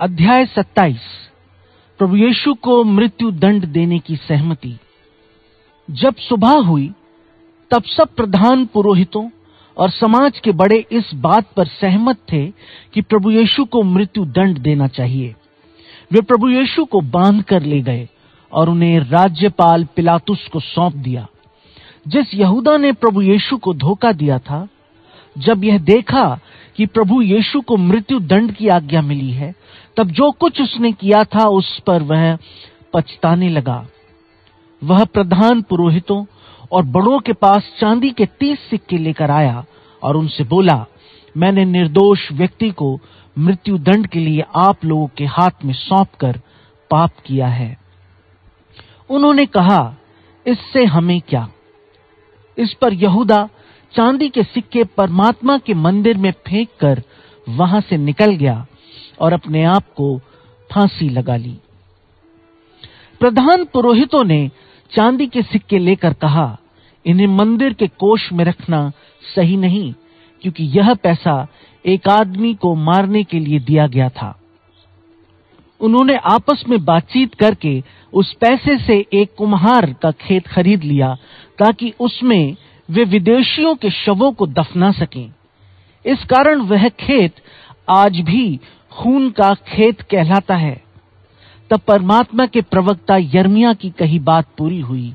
अध्याय 27 प्रभु यीशु को मृत्यु दंड देने की सहमति। जब सुबह हुई, तब सब प्रधान पुरोहितों और समाज के बड़े इस बात पर सहमत थे कि प्रभु यीशु को मृत्यु दंड देना चाहिए। वे प्रभु यीशु को बाँध कर ले गए और उन्हें राज्यपाल पिलातुस को सौंप दिया। जिस यहूदा ने प्रभु यीशु को धोखा दिया था, जब यह देखा कि प्रभु यीशु को मृत्यु दंड की आज्ञा मिली है तब जो कुछ उसने किया था, उस पर वह पछताने लगा। वह प्रधान पुरोहितों और बड़ों के पास चांदी के तीस सिक्के लेकर आया और उनसे बोला, मैंने निर्दोष व्यक्ति को मृत्यु दंड के लिए आप लोगों के हाथ में सौंप कर पाप किया है। उन्होंने कहा, इससे हमें क्या? इस पर यहूदा चांदी के सिक्के परमात्मा के मंदिर में फेंक कर वहाँ से निकल गया। और अपने आप को फांसी लगा ली। प्रधान पुरोहितों ने चांदी के सिक्के लेकर कहा, इन्हें मंदिर के कोष में रखना सही नहीं, क्योंकि यह पैसा एक आदमी को मारने के लिए दिया गया था। उन्होंने आपस में बातचीत करके उस पैसे से एक कुम्हार का खेत खरीद लिया, ताकि उसमें वे विदेशियों के शवों को दफना सकें। इस कारण वह खेत आज भी खून का खेत कहलाता है। तब परमात्मा के प्रवक्ता यर्मिया की कही बात पूरी हुई।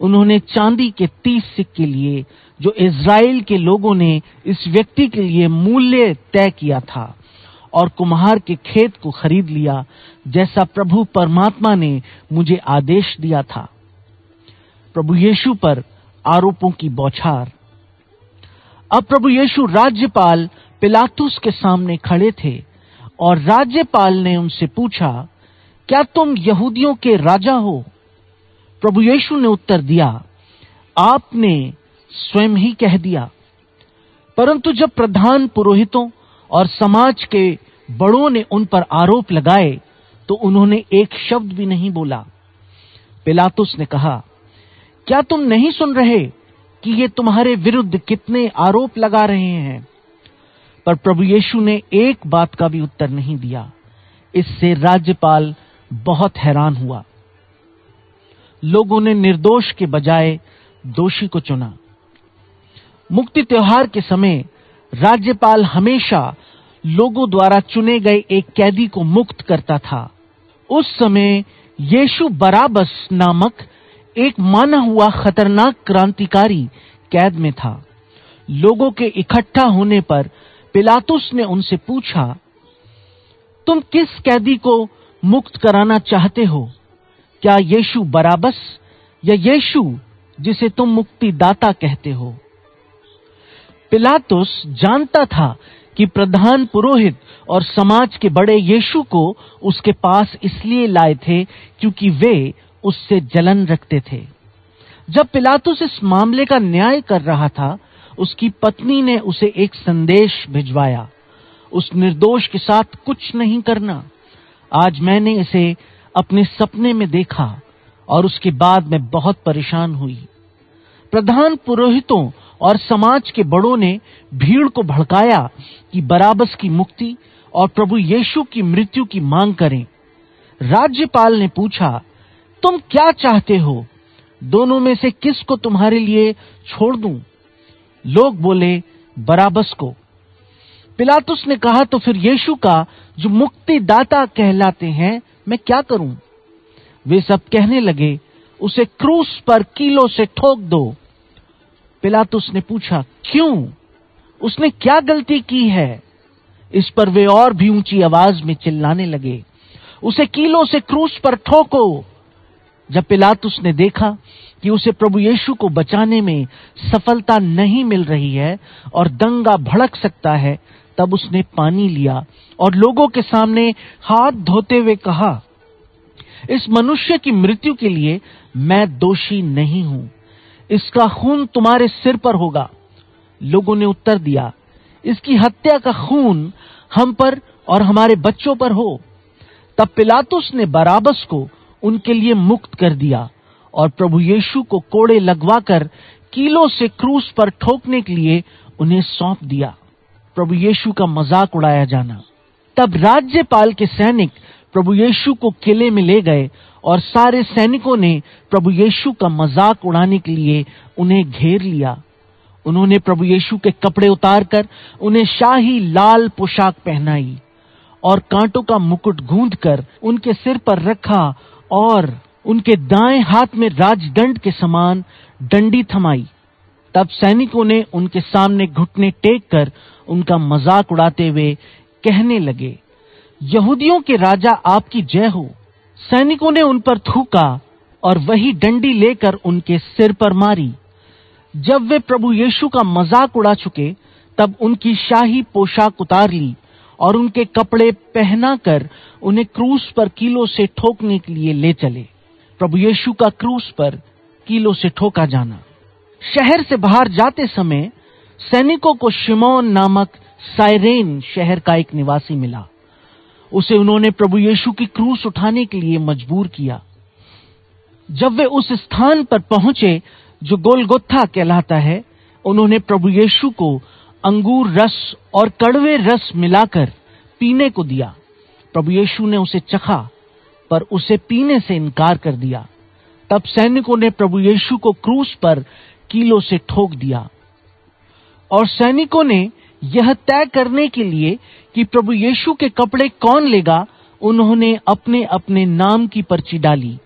उन्होंने चांदी के तीस सिक्के लिए, जो इज़राइल के लोगों ने इस व्यक्ति के लिए मूल्य तय किया था, और कुम्हार के खेत को खरीद लिया, जैसा प्रभु परमात्मा ने मुझे आदेश दिया था। प्रभु यीशु पर आरोपों की बौछार। अब प्रभु यीशु राज्यपाल पिलातुस के सामने खड़े थे। और राज्यपाल ने उनसे पूछा, क्या तुम यहूदियों के राजा हो? प्रभु यीशु ने उत्तर दिया, आपने स्वयं ही कह दिया। परंतु जब प्रधान पुरोहितों और समाज के बड़ों ने उन पर आरोप लगाए तो उन्होंने एक शब्द भी नहीं बोला। पिलातुस ने कहा, क्या तुम नहीं सुन रहे कि ये तुम्हारे विरुद्ध कितने आरोप लगा रहे हैं? पर प्रभु यीशु ने एक बात का भी उत्तर नहीं दिया। इससे राज्यपाल बहुत हैरान हुआ। लोगों ने निर्दोष के बजाय दोषी को चुना। मुक्ति त्योहार के समय राज्यपाल हमेशा लोगों द्वारा चुने गए एक कैदी को मुक्त करता था। उस समय यीशु बराबस नामक एक माना हुआ खतरनाक क्रांतिकारी कैद में था। लोगों के इकट्ठा होने पर पिलातुस ने उनसे पूछा, तुम किस कैदी को मुक्त कराना चाहते हो? क्या यीशु बराबस या यीशु जिसे तुम मुक्तिदाता कहते हो? पिलातुस जानता था कि प्रधान पुरोहित और समाज के बड़े यीशु को उसके पास इसलिए लाए थे क्योंकि वे उससे जलन रखते थे। जब पिलातुस इस मामले का न्याय कर रहा था उसकी पत्नी ने उसे एक संदेश भिजवाया। उस निर्दोष के साथ कुछ नहीं करना। आज मैंने इसे अपने सपने में देखा और उसके बाद मैं बहुत परेशान हुई। प्रधान पुरोहितों और समाज के बड़ों ने भीड़ को भड़काया कि बराबस की मुक्ति और प्रभु यीशु की मृत्यु की मांग करें। राज्यपाल ने पूछा, तुम क्या चाहते हो? दोनों में से किस को तुम्हारे लिए छोड़ दूँ? लोग बोले, बराबस को। पिलातुस ने कहा तो फिर यीशु का जो मुक्तिदाता कहलाते हैं, मैं क्या करूँ? वे सब कहने लगे, उसे क्रूस पर कीलो से ठोक दो। पिलातुस ने पूछा, क्यों? उसने क्या गलती की है? इस पर वे और भी ऊँची आवाज़ में चिल्लाने लगे, उसे कीलो से क्रूस पर ठोको। जब पिलातुस ने देखा कि उसे प्रभु यीशु को बचाने में सफलता नहीं मिल रही है और दंगा भड़क सकता है, तब उसने पानी लिया और लोगों के सामने हाथ धोते हुए कहा, इस मनुष्य की मृत्यु के लिए मैं दोषी नहीं हूँ। इसका खून तुम्हारे सिर पर होगा। लोगों ने उत्तर दिया, इसकी हत्या का खून हम पर और हमारे बच्चों पर हो। तब पिलातुस ने बराबस को उनके लिए मुक्त कर दिया और प्रभु यीशु को कोड़े लगवाकर कीलों से क्रूस पर ठोकने के लिए उन्हें सौंप दिया। प्रभु यीशु का मज़ाक उड़ाया जाना। तब राज्यपाल के सैनिक प्रभु यीशु को किले में ले गए और सारे सैनिकों ने प्रभु यीशु का मज़ाक उड़ाने के लिए उन्हें घेर लिया। उन्होंने प्रभु यीशु के कपड़े उतारकर उन्हें शाही लाल पोशाक पहनाई और कांटों का मुकुट गूंद उनके सिर पर रखा और उनके दाएँ हाथ में राजदंड के समान डंडी थमाई। तब सैनिकों ने उनके सामने घुटने टेक कर उनका मज़ाक उड़ाते हुए कहने लगे, यहूदियों के राजा आपकी जय हो। सैनिकों ने उन पर थूका और वही डंडी लेकर उनके सिर पर मारी। जब वे प्रभु यीशु का मज़ाक उड़ा चुके, तब उनकी शाही पोशाक उतार ली और उनके कपड़े पहना कर उन्हें क्रूस पर कीलो से ठोकने के लिए ले चले। प्रभु यीशु का क्रूस पर कीलो से ठोका जाना। शहर से बाहर जाते समय सैनिकों को शिमोन नामक साइरेन शहर का एक निवासी मिला। उसे उन्होंने प्रभु यीशु की क्रूस उठाने के लिए मजबूर किया। जब वे उस स्थान पर पहुँचे जो गोलगोथा कहलाता है, उन्होंने प्रभु यीशु को अंगूर रस और कड़वे रस मिलाकर पीने को दिया। प्रभु यीशु ने उसे चखा, पर उसे पीने से इनकार कर दिया। तब सैनिकों ने प्रभु यीशु को क्रूस पर कीलो से ठोक दिया। और सैनिकों ने यह तय करने के लिए कि प्रभु यीशु के कपड़े कौन लेगा, उन्होंने अपने अपने नाम की पर्ची डाली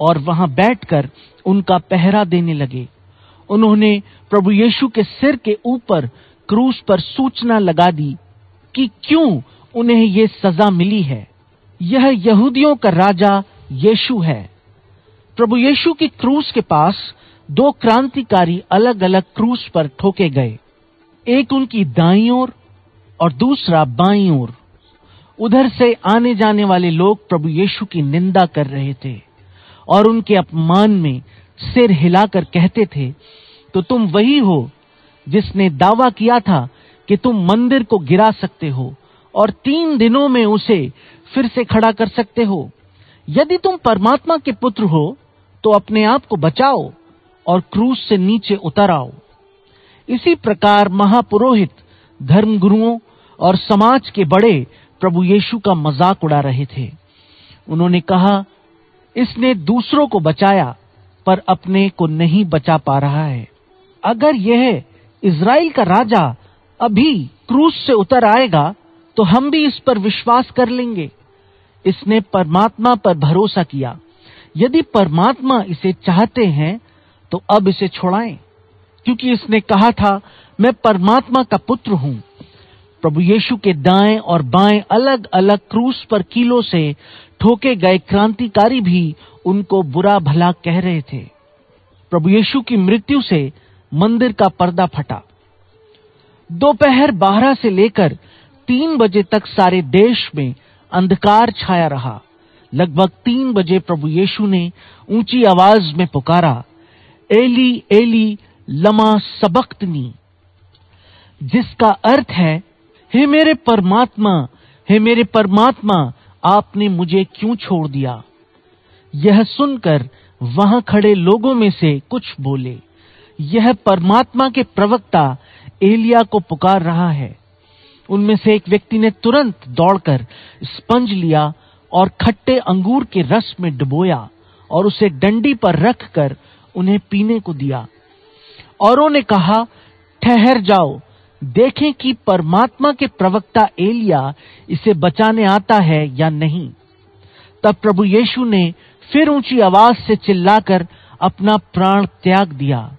और वहाँ बैठकर उनका पहरा देने लगे। उन्होंने प्रभु यीशु के सिर के ऊपर क्रूस पर सूचना लगा दी कि क्यों उन्हें ये सजा मिली है। यह यहूदियों का राजा यीशु है। प्रभु यीशु की क्रूस के पास दो क्रांतिकारी अलग अलग क्रूस पर ठोके गए। एक उनकी दाई ओर और दूसरा बाई ओर। उधर से आने जाने वाले लोग प्रभु यीशु की निंदा कर रहे थे और उनके अपमान में सिर हिलाकर कहते थे तो तुम वही हो जिसने दावा किया था कि तुम मंदिर को गिरा सकते हो और तीन दिनों में उसे फिर से खड़ा कर सकते हो। यदि तुम परमात्मा के पुत्र हो तो अपने आप को बचाओ और क्रूस से नीचे उतर आओ। इसी प्रकार महापुरोहित, धर्मगुरुओं और समाज के बड़े प्रभु यीशु का मज़ाक उड़ा रहे थे। उन्होंने कहा, इसने दूसरों को बचाया, पर अपने को नहीं बचा पा रहा है। अगर यह इज़राइल का राजा अभी क्रूस से उतर आएगा तो हम भी इस पर विश्वास कर लेंगे। इसने परमात्मा पर भरोसा किया। यदि परमात्मा इसे चाहते हैं तो अब इसे छोड़ाएँ, क्योंकि इसने कहा था, मैं परमात्मा का पुत्र हूँ। प्रभु यीशु के दाएँ और बाएँ अलग अलग क्रूस पर कीलो से ठोके गए क्रांतिकारी भी उनको बुरा भला कह रहे थे। प्रभु यीशु की मृत्यु से मंदिर का पर्दा फटा। दोपहर बारह से लेकर तीन बजे तक सारे देश में अंधकार छाया रहा। लगभग तीन बजे प्रभु यीशु ने ऊँची आवाज़ में पुकारा, एली एली, लमा सबक्तनी, जिसका अर्थ है, हे मेरे परमात्मा, हे मेरे परमात्मा, आपने मुझे क्यों छोड़ दिया? यह सुनकर वहाँ खड़े लोगों में से कुछ बोले। यह परमात्मा के प्रवक्ता एलिया को पुकार रहा है। उनमें से एक व्यक्ति ने तुरंत दौड़कर स्पंज लिया और खट्टे अंगूर के रस में डुबोया और उसे डंडी पर रखकर उन्हें पीने को दिया। औरों ने कहा, ठहर जाओ, देखें कि परमात्मा के प्रवक्ता एलिया इसे बचाने आता है या नहीं। तब प्रभु यीशु ने फिर ऊँची आवाज़ से चिल्लाकर अपना प्राण त्याग दिया।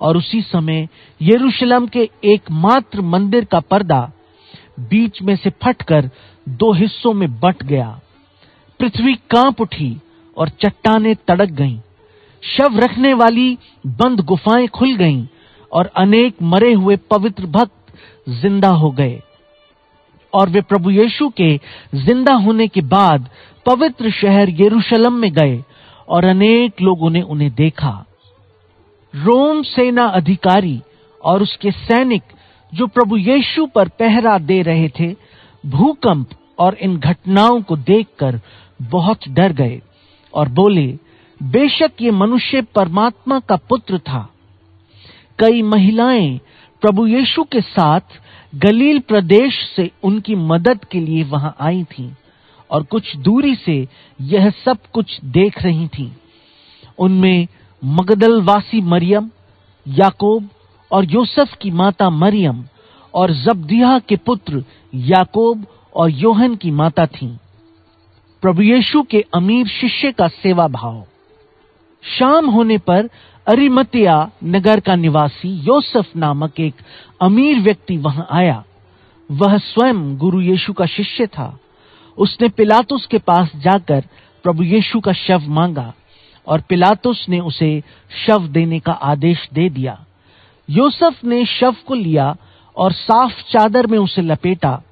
और उसी समय यरूशलेम के एकमात्र मंदिर का पर्दा बीच में से फटकर दो हिस्सों में बट गया। पृथ्वी काँप उठी और चट्टाने तड़क गईं। शव रखने वाली बंद गुफाएँ खुल गईं और अनेक मरे हुए पवित्र भक्त ज़िंदा हो गए। और वे प्रभु यीशु के ज़िंदा होने के बाद पवित्र शहर यरूशलेम में गए और अनेक लोगों ने उन्हें देखा। रोम सेना अधिकारी और उसके सैनिक जो प्रभु यीशु पर पहरा दे रहे थे, भूकंप और इन घटनाओं को देखकर बहुत डर गए और बोले, बेशक ये मनुष्य परमात्मा का पुत्र था। कई महिलाएँ प्रभु यीशु के साथ गलील प्रदेश से उनकी मदद के लिए वहाँ आई थीं और कुछ दूरी से यह सब कुछ देख रही थीं। उनमें मगदलवासी मरियम, याकोब और योसेफ की माता मरियम और जबदिया के पुत्र याकोब और योहन की माता थीं। प्रभु यीशु के अमीर शिष्य का सेवा भाव। शाम होने पर अरिमतिया नगर का निवासी योसेफ नामक एक अमीर व्यक्ति वहाँ आया। वह स्वयं गुरु यीशु का शिष्य था। उसने पिलातुस के पास जाकर प्रभु यीशु का शव मांगा। और पिलातुस ने उसे शव देने का आदेश दे दिया। योसेफ ने शव को लिया और साफ़ चादर में उसे लपेटा।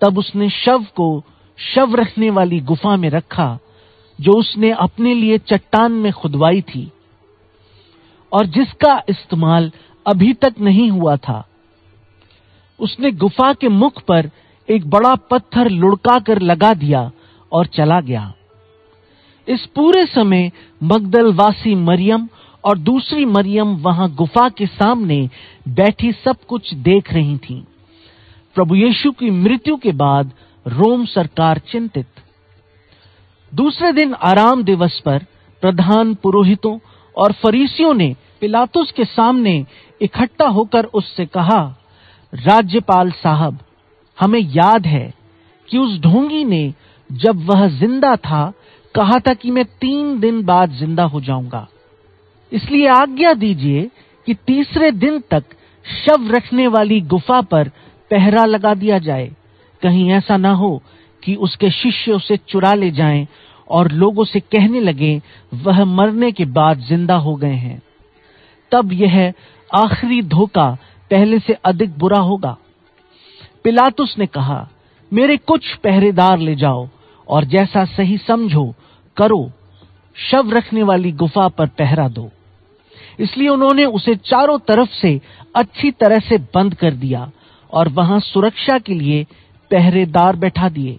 तब उसने शव को शव रखने वाली गुफा में रखा, जो उसने अपने लिए चट्टान में खुदवाई थी। और जिसका इस्तेमाल अभी तक नहीं हुआ था। उसने गुफा के मुख पर एक बड़ा पत्थर लुढ़का कर लगा दिया और चला गया। इस पूरे समय मगदलवासी मरियम और दूसरी मरियम वहाँ गुफा के सामने बैठी सब कुछ देख रही थीं। प्रभु यीशु की मृत्यु के बाद रोम सरकार चिंतित दूसरे दिन आराम दिवस पर प्रधान पुरोहितों और फरीसियों ने पिलातुस के सामने इकट्ठा होकर उससे कहा, राज्यपाल साहब, हमें याद है कि उस ढोंगी ने जब वह ज़िंदा था कहा था कि मैं तीन दिन बाद ज़िंदा हो जाऊँगा। इसलिए आज्ञा दीजिए कि तीसरे दिन तक शव रखने वाली गुफा पर पहरा लगा दिया जाए। कहीं ऐसा ना हो कि उसके शिष्य उसे चुरा ले जाएँ और लोगों से कहने लगे, वह मरने के बाद ज़िंदा हो गए हैं। तब यह आखिरी धोखा पहले से अधिक बुरा होगा। पिलातुस ने कहा, मेरे कुछ पहरेदार ले जाओ और जैसा सही समझो करो, शव रखने वाली गुफा पर पहरा दो। इसलिए उन्होंने उसे चारों तरफ़ से अच्छी तरह से बंद कर दिया और वहाँ सुरक्षा के लिए पहरेदार बैठा दिए।